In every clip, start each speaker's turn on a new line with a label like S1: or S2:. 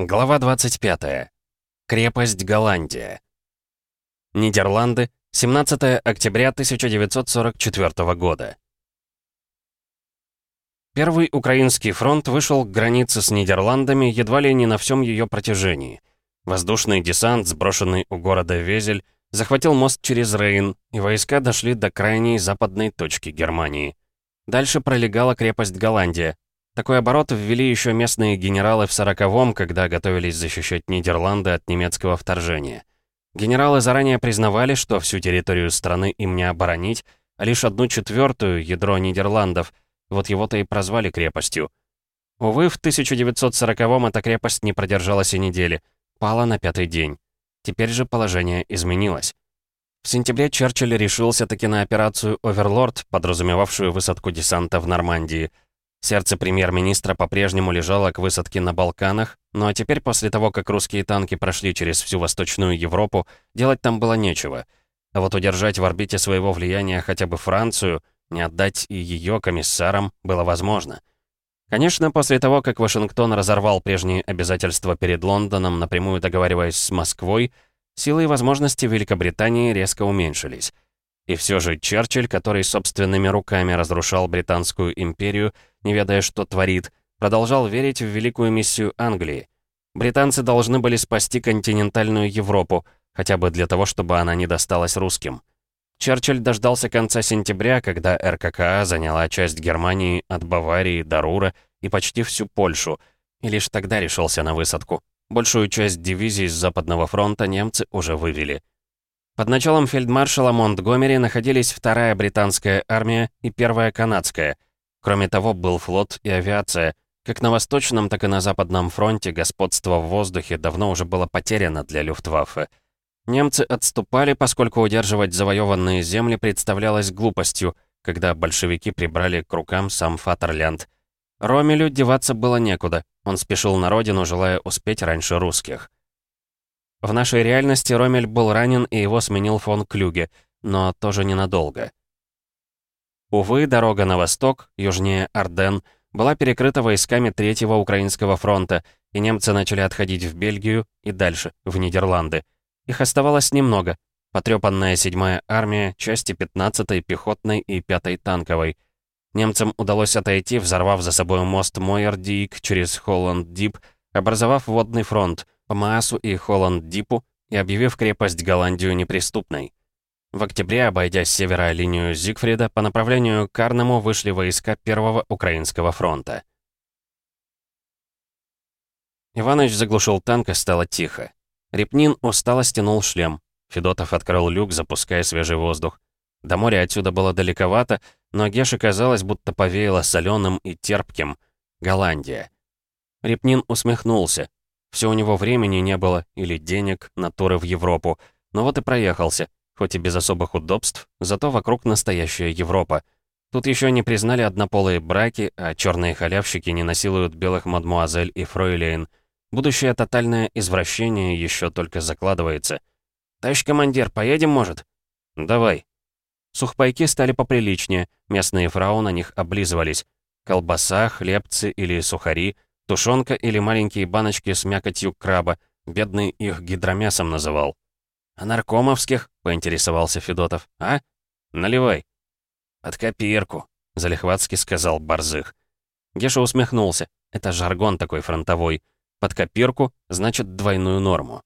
S1: Глава 25. Крепость Голландия. Нидерланды, 17 октября 1944 года. Первый Украинский фронт вышел к границе с Нидерландами едва ли не на всем ее протяжении. Воздушный десант, сброшенный у города Везель, захватил мост через Рейн, и войска дошли до крайней западной точки Германии. Дальше пролегала крепость Голландия, такой оборот ввели еще местные генералы в сороковом, когда готовились защищать Нидерланды от немецкого вторжения. Генералы заранее признавали, что всю территорию страны им не оборонить, а лишь одну четвертую ядро Нидерландов, вот его-то и прозвали крепостью. Увы, в 1940-м эта крепость не продержалась и недели, пала на пятый день. Теперь же положение изменилось. В сентябре Черчилль решился таки на операцию «Оверлорд», подразумевавшую высадку десанта в Нормандии – Сердце премьер-министра по-прежнему лежало к высадке на Балканах, ну а теперь, после того, как русские танки прошли через всю Восточную Европу, делать там было нечего. А вот удержать в орбите своего влияния хотя бы Францию, не отдать и ее комиссарам, было возможно. Конечно, после того, как Вашингтон разорвал прежние обязательства перед Лондоном, напрямую договариваясь с Москвой, силы и возможности Великобритании резко уменьшились. И все же Черчилль, который собственными руками разрушал Британскую империю, не ведая, что творит, продолжал верить в великую миссию Англии. Британцы должны были спасти континентальную Европу, хотя бы для того, чтобы она не досталась русским. Черчилль дождался конца сентября, когда РККА заняла часть Германии от Баварии до Рура и почти всю Польшу, и лишь тогда решился на высадку. Большую часть дивизий с Западного фронта немцы уже вывели. Под началом фельдмаршала Монтгомери находились вторая британская армия и первая канадская. Кроме того, был флот и авиация. Как на Восточном, так и на Западном фронте господство в воздухе давно уже было потеряно для Люфтваффе. Немцы отступали, поскольку удерживать завоеванные земли представлялось глупостью, когда большевики прибрали к рукам сам Фатерлянд. Ромелю деваться было некуда, он спешил на родину, желая успеть раньше русских. В нашей реальности Ромель был ранен и его сменил фон Клюге, но тоже ненадолго. Увы, дорога на восток, южнее Арден, была перекрыта войсками Третьего Украинского фронта, и немцы начали отходить в Бельгию и дальше, в Нидерланды. Их оставалось немного. Потрепанная 7-я армия, части 15-й пехотной и 5-й танковой. Немцам удалось отойти, взорвав за собой мост Мойер-Дик через Холланд-Дип, образовав водный фронт — по Маасу и Холланд-Дипу и объявив крепость Голландию неприступной. В октябре, обойдя с севера линию Зигфрида, по направлению к Арнему вышли войска Первого Украинского фронта. Иваныч заглушил танк и стало тихо. Репнин устало стянул шлем. Федотов открыл люк, запуская свежий воздух. До моря отсюда было далековато, но Геше казалось, будто повеяло соленым и терпким. Голландия. Репнин усмехнулся. Все у него времени не было, или денег, на туры в Европу. Но вот и проехался, хоть и без особых удобств, зато вокруг настоящая Европа. Тут еще не признали однополые браки, а черные халявщики не насилуют белых мадмуазель и фройлейн. Будущее тотальное извращение еще только закладывается. «Товарищ командир, поедем, может?» «Давай». Сухпайки стали поприличнее, местные фрау на них облизывались. Колбаса, хлебцы или сухари — Тушенка или маленькие баночки с мякотью краба. Бедный их гидромясом называл. «А наркомовских?» — поинтересовался Федотов. «А? Наливай». «Под копирку», — залихватски сказал Борзых. Геша усмехнулся. Это жаргон такой фронтовой. Под копирку значит двойную норму.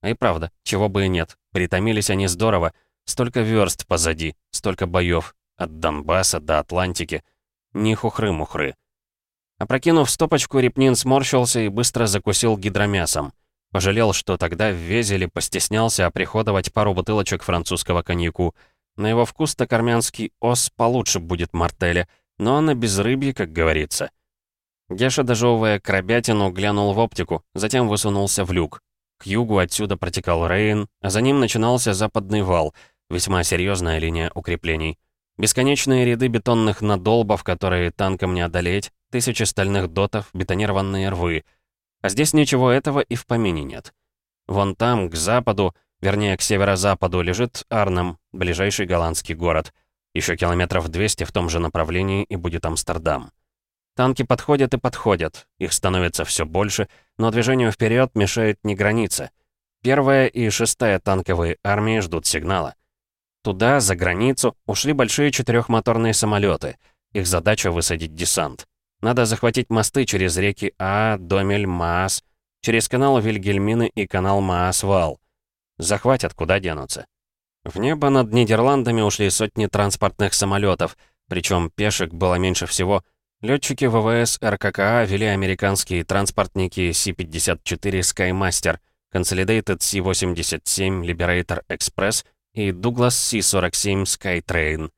S1: А и правда, чего бы и нет. Притомились они здорово. Столько верст позади, столько боев. От Донбасса до Атлантики. Не хухры-мухры. Опрокинув стопочку, Репнин сморщился и быстро закусил гидромясом. Пожалел, что тогда в Везеле постеснялся оприходовать пару бутылочек французского коньяку. На его вкус токармянский ос получше будет мартеля, но на безрыбье, как говорится. Геша, дожевывая крабятину, глянул в оптику, затем высунулся в люк. К югу отсюда протекал Рейн, а за ним начинался западный вал, весьма серьезная линия укреплений. Бесконечные ряды бетонных надолбов, которые танком не одолеть, тысячи стальных дотов, бетонированные рвы. А здесь ничего этого и в помине нет. Вон там, к западу, вернее, к северо-западу, лежит Арнем, ближайший голландский город. Еще километров 200 в том же направлении и будет Амстердам. Танки подходят и подходят, их становится все больше, но движению вперед мешает не граница. Первая и шестая танковые армии ждут сигнала. Туда, за границу, ушли большие четырехмоторные самолеты. Их задача высадить десант. Надо захватить мосты через реки А, Домель, Маас, через канал Вильгельмины и канал Маас-Вал. Захватят, куда денутся. В небо над Нидерландами ушли сотни транспортных самолетов, причем пешек было меньше всего. Летчики ВВС РККА вели американские транспортники Си-54 Skymaster, Consolidated Си-87 Liberator Express и Douglas Си-47 Skytrain.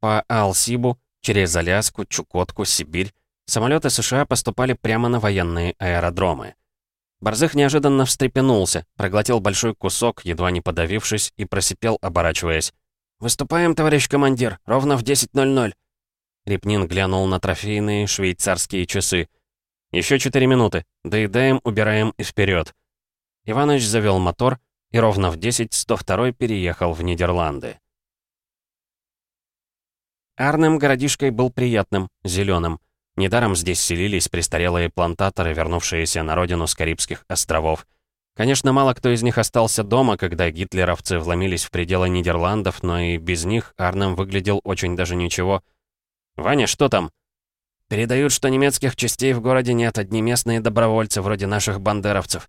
S1: По Алсибу, через Аляску, Чукотку, Сибирь, самолеты США поступали прямо на военные аэродромы. Борзых неожиданно встрепенулся, проглотил большой кусок, едва не подавившись, и просипел, оборачиваясь. «Выступаем, товарищ командир, ровно в 10.00». Репнин глянул на трофейные швейцарские часы. Еще четыре минуты. Доедаем, убираем и вперед. Иваныч завел мотор, и ровно в 10 102 переехал в Нидерланды. Арнем городишкой был приятным, зеленым. Недаром здесь селились престарелые плантаторы, вернувшиеся на родину с Карибских островов. Конечно, мало кто из них остался дома, когда гитлеровцы вломились в пределы Нидерландов, но и без них Арнем выглядел очень даже ничего. «Ваня, что там?» «Передают, что немецких частей в городе нет, одни местные добровольцы, вроде наших бандеровцев.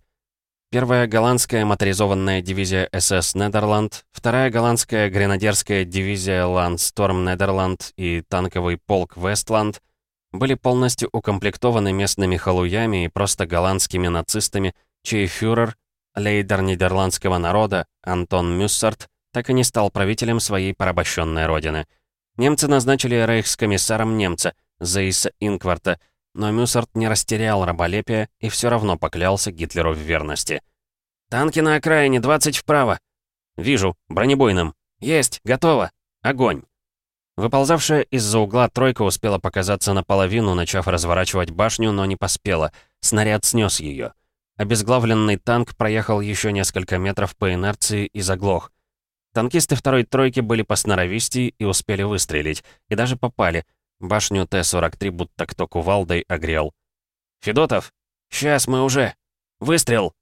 S1: Первая голландская моторизованная дивизия СС Нидерланд, вторая голландская гренадерская дивизия Ландсторм Нидерланд и танковый полк Вестланд — были полностью укомплектованы местными халуями и просто голландскими нацистами, чей фюрер, лейдер нидерландского народа Антон Мюссарт, так и не стал правителем своей порабощенной родины. Немцы назначили рейхскомиссаром немца, Зейса Инкварта, но Мюссарт не растерял раболепия и все равно поклялся Гитлеру в верности. «Танки на окраине, 20 вправо!» «Вижу, бронебойным. Есть, готово. Огонь!» Выползавшая из-за угла тройка успела показаться наполовину, начав разворачивать башню, но не поспела. Снаряд снес ее. Обезглавленный танк проехал еще несколько метров по инерции и заглох. Танкисты второй тройки были посноровистее и успели выстрелить. И даже попали. Башню Т-43 будто кто кувалдой огрел. «Федотов! Сейчас мы уже! Выстрел!»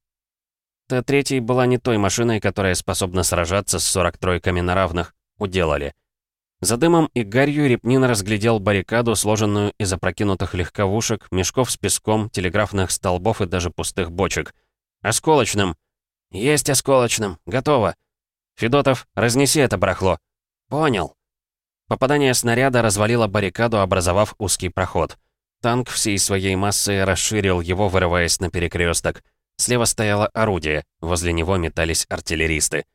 S1: Т-3 была не той машиной, которая способна сражаться с 43-ками на равных. Уделали. За дымом и гарью Репнин разглядел баррикаду, сложенную из опрокинутых легковушек, мешков с песком, телеграфных столбов и даже пустых бочек. «Осколочным!» «Есть осколочным! Готово!» «Федотов, разнеси это барахло!» «Понял!» Попадание снаряда развалило баррикаду, образовав узкий проход. Танк всей своей массой расширил его, вырываясь на перекресток. Слева стояло орудие, возле него метались артиллеристы.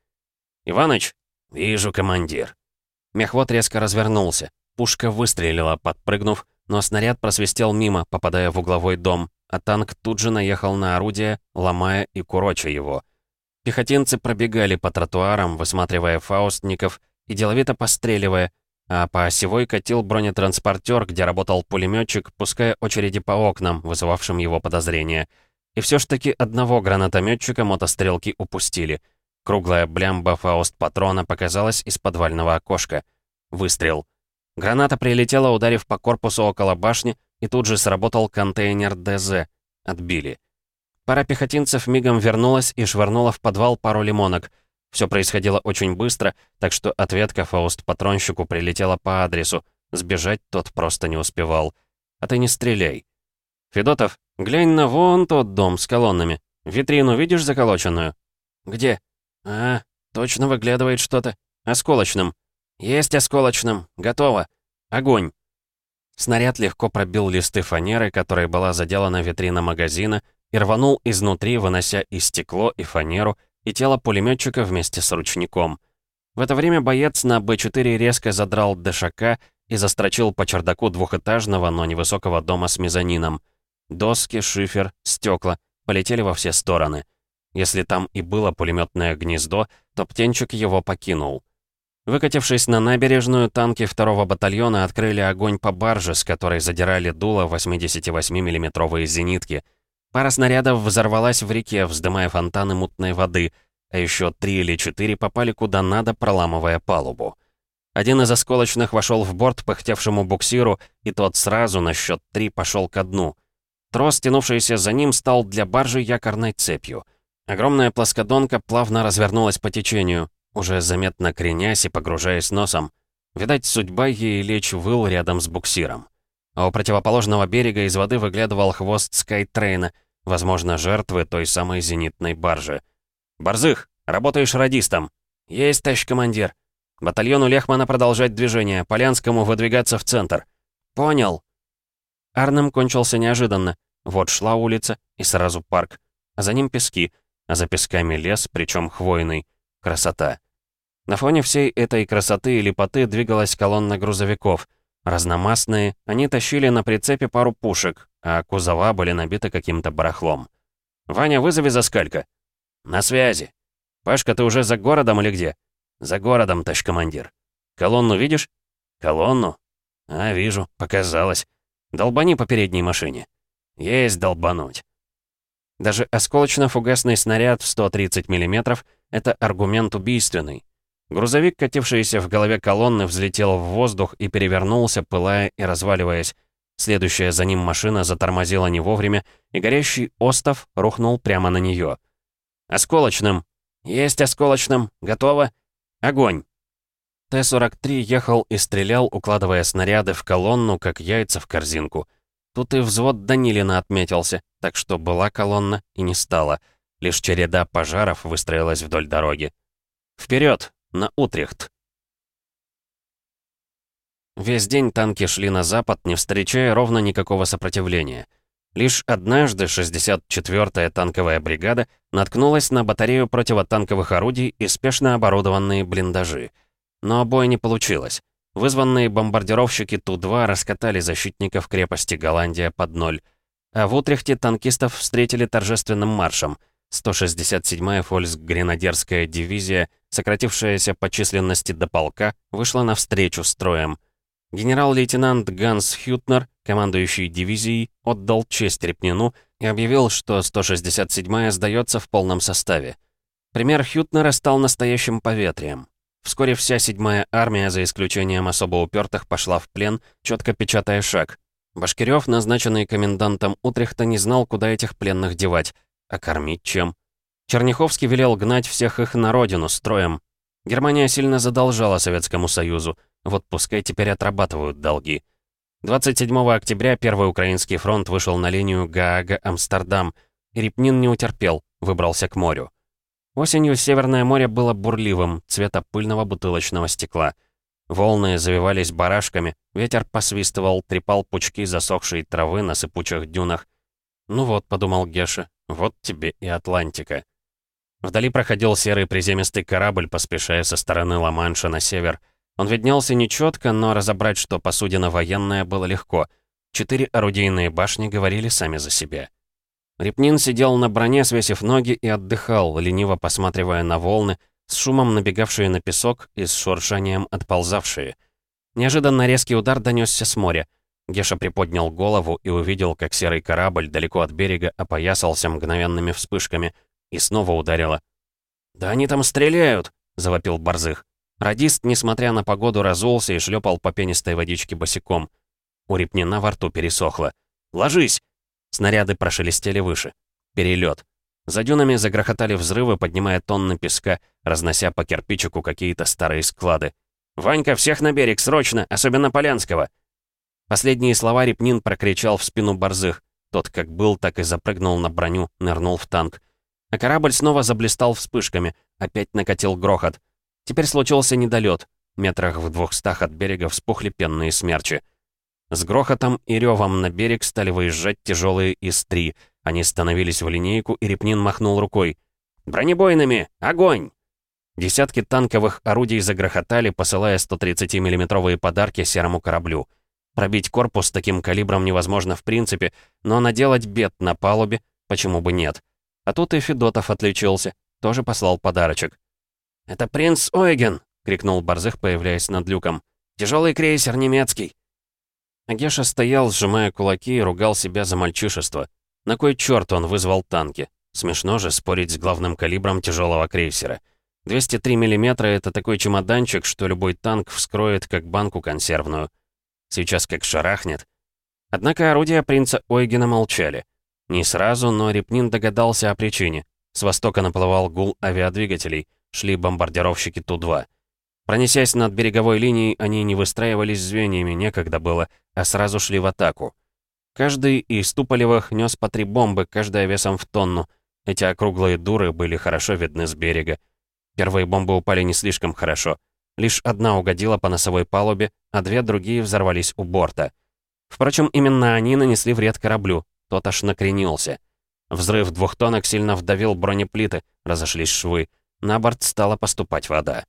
S1: «Иваныч?» «Вижу, командир». Мехвод резко развернулся. Пушка выстрелила, подпрыгнув, но снаряд просвистел мимо, попадая в угловой дом, а танк тут же наехал на орудие, ломая и куроча его. Пехотинцы пробегали по тротуарам, высматривая фаустников и деловито постреливая, а по осевой катил бронетранспортер, где работал пулеметчик, пуская очереди по окнам, вызывавшим его подозрения. И все ж таки одного гранатометчика мотострелки упустили — Круглая блямба фауст-патрона показалась из подвального окошка. Выстрел. Граната прилетела, ударив по корпусу около башни, и тут же сработал контейнер ДЗ. Отбили. Пара пехотинцев мигом вернулась и швырнула в подвал пару лимонок. Все происходило очень быстро, так что ответка фауст-патронщику прилетела по адресу. Сбежать тот просто не успевал. А ты не стреляй. «Федотов, глянь на вон тот дом с колоннами. Витрину видишь заколоченную?» «Где?» «А, точно выглядывает что-то. Осколочным. Есть осколочным. Готово. Огонь!» Снаряд легко пробил листы фанеры, которой была заделана витрина магазина, и рванул изнутри, вынося и стекло, и фанеру, и тело пулеметчика вместе с ручником. В это время боец на Б-4 резко задрал дышака и застрочил по чердаку двухэтажного, но невысокого дома с мезонином. Доски, шифер, стекла полетели во все стороны. Если там и было пулеметное гнездо, то птенчик его покинул. Выкатившись на набережную, танки второго батальона открыли огонь по барже, с которой задирали дуло 88 миллиметровые зенитки. Пара снарядов взорвалась в реке, вздымая фонтаны мутной воды, а еще три или четыре попали куда надо, проламывая палубу. Один из осколочных вошел в борт пыхтевшему буксиру, и тот сразу на счет три пошел ко дну. Трос, тянувшийся за ним, стал для баржи якорной цепью. Огромная плоскодонка плавно развернулась по течению, уже заметно кренясь и погружаясь носом. Видать, судьба ей лечь выл рядом с буксиром. А у противоположного берега из воды выглядывал хвост скайтрейна, возможно, жертвы той самой зенитной баржи. «Борзых, работаешь радистом?» «Есть, товарищ командир». «Батальону Лехмана продолжать движение, Полянскому выдвигаться в центр». «Понял». Арнем кончился неожиданно. Вот шла улица, и сразу парк. А за ним пески, а за песками лес, причем хвойный. Красота. На фоне всей этой красоты и лепоты двигалась колонна грузовиков. Разномастные, они тащили на прицепе пару пушек, а кузова были набиты каким-то барахлом. «Ваня, вызови Заскалька». «На связи». «Пашка, ты уже за городом или где?» «За городом, товарищ командир». «Колонну видишь?» «Колонну?» «А, вижу, показалось. Долбани по передней машине». «Есть долбануть». Даже осколочно-фугасный снаряд в 130 мм — это аргумент убийственный. Грузовик, катившийся в голове колонны, взлетел в воздух и перевернулся, пылая и разваливаясь. Следующая за ним машина затормозила не вовремя, и горящий остов рухнул прямо на нее. «Осколочным!» «Есть осколочным! Готово!» «Огонь!» Т-43 ехал и стрелял, укладывая снаряды в колонну, как яйца в корзинку. Тут и взвод Данилина отметился, так что была колонна и не стала. Лишь череда пожаров выстроилась вдоль дороги. Вперед! На Утрехт. Весь день танки шли на запад, не встречая ровно никакого сопротивления. Лишь однажды 64-я танковая бригада наткнулась на батарею противотанковых орудий и спешно оборудованные блиндажи. Но бой не получилось. Вызванные бомбардировщики Ту-2 раскатали защитников крепости Голландия под ноль. А в Утрехте танкистов встретили торжественным маршем — 167-я фольск-гренадерская дивизия, сократившаяся по численности до полка, вышла навстречу строем. Генерал-лейтенант Ганс Хютнер, командующий дивизией, отдал честь Репнину и объявил, что 167-я сдается в полном составе. Пример Хютнера стал настоящим поветрием. Вскоре вся седьмая армия, за исключением особо упертых, пошла в плен, четко печатая шаг. Башкирев, назначенный комендантом Утрехта, не знал, куда этих пленных девать. А кормить чем? Черняховский велел гнать всех их на родину строем. Германия сильно задолжала Советскому Союзу. Вот пускай теперь отрабатывают долги. 27 октября Первый Украинский фронт вышел на линию Гаага-Амстердам, и Репнин не утерпел, выбрался к морю. Осенью Северное море было бурливым, цвета пыльного бутылочного стекла. Волны завивались барашками, ветер посвистывал, трепал пучки засохшей травы на сыпучих дюнах. «Ну вот», — подумал Геша, вот тебе и Атлантика. Вдали проходил серый приземистый корабль, поспешая со стороны Ла-Манша на север. Он виднелся нечетко, но разобрать, что посудина военная, было легко. Четыре орудийные башни говорили сами за себя. Репнин сидел на броне, свесив ноги, и отдыхал, лениво посматривая на волны, с шумом набегавшие на песок и с шуршанием отползавшие. Неожиданно резкий удар донесся с моря. Геша приподнял голову и увидел, как серый корабль далеко от берега опоясался мгновенными вспышками и снова ударило. «Да они там стреляют!» — завопил Борзых. Радист, несмотря на погоду, разулся и шлепал по пенистой водичке босиком. У Репнина во рту пересохло. «Ложись!» Снаряды прошелестели выше. Перелет. За дюнами загрохотали взрывы, поднимая тонны песка, разнося по кирпичику какие-то старые склады. «Ванька, всех на берег, срочно! Особенно Полянского!» Последние слова Репнин прокричал в спину Борзых. Тот как был, так и запрыгнул на броню, нырнул в танк. А корабль снова заблистал вспышками, опять накатил грохот. Теперь случился недолет. Метрах в двухстах от берега вспухли пенные смерчи. С грохотом и ревом на берег стали выезжать тяжелые ИС-3. Они становились в линейку, и Репнин махнул рукой. «Бронебойными! Огонь!» Десятки танковых орудий загрохотали, посылая 130 миллиметровые подарки серому кораблю. Пробить корпус таким калибром невозможно в принципе, но наделать бед на палубе почему бы нет. А тут и Федотов отличился, тоже послал подарочек. «Это принц Ойген!» — крикнул Борзых, появляясь над люком. «Тяжелый крейсер немецкий!» Агеша стоял, сжимая кулаки и ругал себя за мальчишество. На кой черт он вызвал танки? Смешно же спорить с главным калибром тяжелого крейсера. 203 мм — это такой чемоданчик, что любой танк вскроет, как банку консервную. Сейчас как шарахнет. Однако орудия принца Ойгена молчали. Не сразу, но Репнин догадался о причине. С востока наплывал гул авиадвигателей, шли бомбардировщики Ту-2. Пронесясь над береговой линией, они не выстраивались звеньями, некогда было, а сразу шли в атаку. Каждый из Туполевых нес по три бомбы, каждая весом в тонну. Эти округлые дуры были хорошо видны с берега. Первые бомбы упали не слишком хорошо. Лишь одна угодила по носовой палубе, а две другие взорвались у борта. Впрочем, именно они нанесли вред кораблю. Тот аж накренился. Взрыв двухтонок сильно вдавил бронеплиты, разошлись швы. На борт стала поступать вода.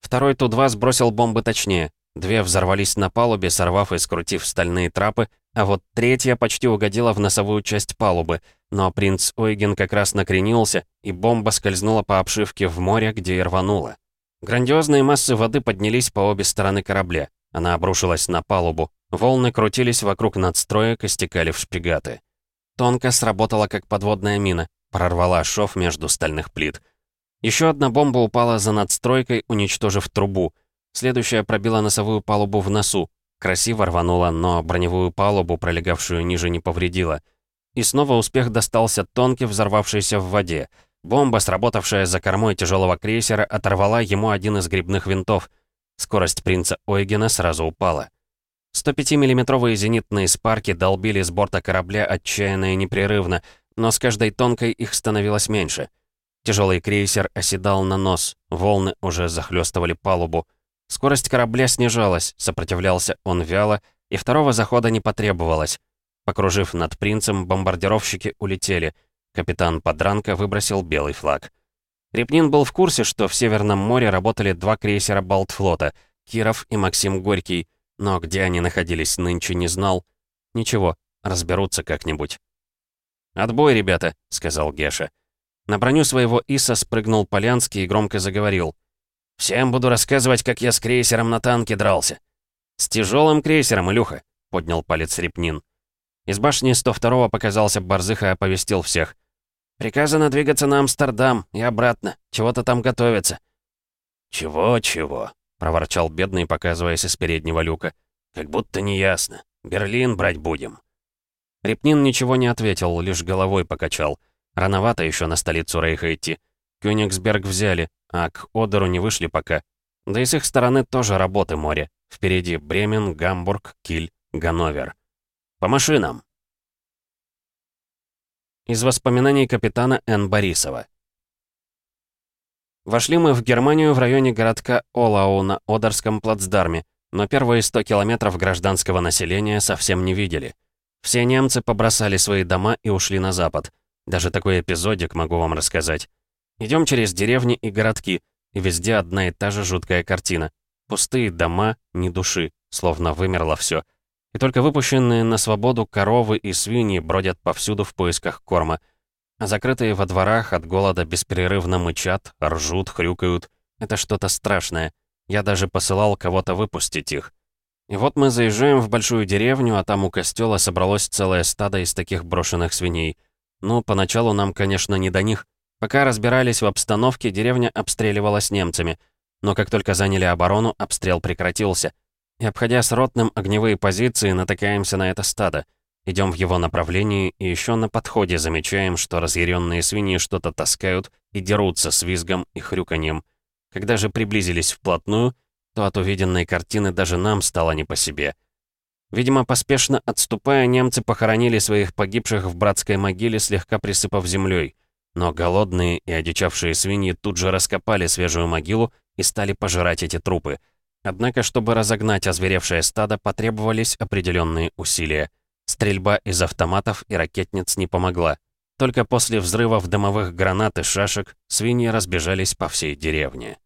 S1: Второй Ту-2 сбросил бомбы точнее. Две взорвались на палубе, сорвав и скрутив стальные трапы, а вот третья почти угодила в носовую часть палубы, но принц Ойген как раз накренился, и бомба скользнула по обшивке в море, где и рванула. Грандиозные массы воды поднялись по обе стороны корабля. Она обрушилась на палубу. Волны крутились вокруг надстроек и стекали в шпигаты. Тонко сработала как подводная мина, прорвала шов между стальных плит. Еще одна бомба упала за надстройкой, уничтожив трубу. Следующая пробила носовую палубу в носу. Красиво рванула, но броневую палубу, пролегавшую ниже, не повредила. И снова успех достался тонке, взорвавшейся в воде. Бомба, сработавшая за кормой тяжелого крейсера, оторвала ему один из грибных винтов. Скорость принца Ойгена сразу упала. 105-миллиметровые зенитные спарки долбили с борта корабля отчаянно и непрерывно, но с каждой тонкой их становилось меньше. Тяжелый крейсер оседал на нос, волны уже захлестывали палубу. Скорость корабля снижалась, сопротивлялся он вяло, и второго захода не потребовалось. Покружив над принцем, бомбардировщики улетели. Капитан Подранка выбросил белый флаг. Репнин был в курсе, что в Северном море работали два крейсера Балтфлота — Киров и Максим Горький, но где они находились нынче не знал. Ничего, разберутся как-нибудь. «Отбой, ребята», — сказал Геша. На броню своего Иса спрыгнул Полянский и громко заговорил. «Всем буду рассказывать, как я с крейсером на танке дрался». «С тяжелым крейсером, Илюха», — поднял палец Репнин. Из башни 102-го показался Барзых и оповестил всех. «Приказано двигаться на Амстердам и обратно. Чего-то там готовится».
S2: «Чего-чего?» — проворчал бедный, показываясь из переднего люка. «Как будто не ясно. Берлин брать будем».
S1: Репнин ничего не ответил, лишь головой покачал. Рановато еще на столицу Рейха идти. Кёнигсберг взяли, а к Одеру не вышли пока. Да и с их стороны тоже работы море. Впереди Бремен, Гамбург, Киль, Ганновер. По машинам. Из воспоминаний капитана Н. Борисова. Вошли мы в Германию в районе городка Олау на Одерском плацдарме, но первые 100 километров гражданского населения совсем не видели. Все немцы побросали свои дома и ушли на запад. Даже такой эпизодик могу вам рассказать. Идем через деревни и городки, и везде одна и та же жуткая картина. Пустые дома, ни души, словно вымерло все. И только выпущенные на свободу коровы и свиньи бродят повсюду в поисках корма. Закрытые во дворах от голода беспрерывно мычат, ржут, хрюкают. Это что-то страшное. Я даже посылал кого-то выпустить их. И вот мы заезжаем в большую деревню, а там у костела собралось целое стадо из таких брошенных свиней — ну, поначалу нам, конечно, не до них. Пока разбирались в обстановке, деревня обстреливалась немцами. Но как только заняли оборону, обстрел прекратился. И обходя с ротным огневые позиции, натыкаемся на это стадо. Идем в его направлении и еще на подходе замечаем, что разъяренные свиньи что-то таскают и дерутся с визгом и хрюканьем. Когда же приблизились вплотную, то от увиденной картины даже нам стало не по себе — Видимо, поспешно отступая, немцы похоронили своих погибших в братской могиле, слегка присыпав землей. Но голодные и одичавшие свиньи тут же раскопали свежую могилу и стали пожирать эти трупы. Однако, чтобы разогнать озверевшее стадо, потребовались определенные усилия. Стрельба из автоматов и ракетниц не помогла. Только после взрывов дымовых гранат и шашек свиньи разбежались по всей деревне.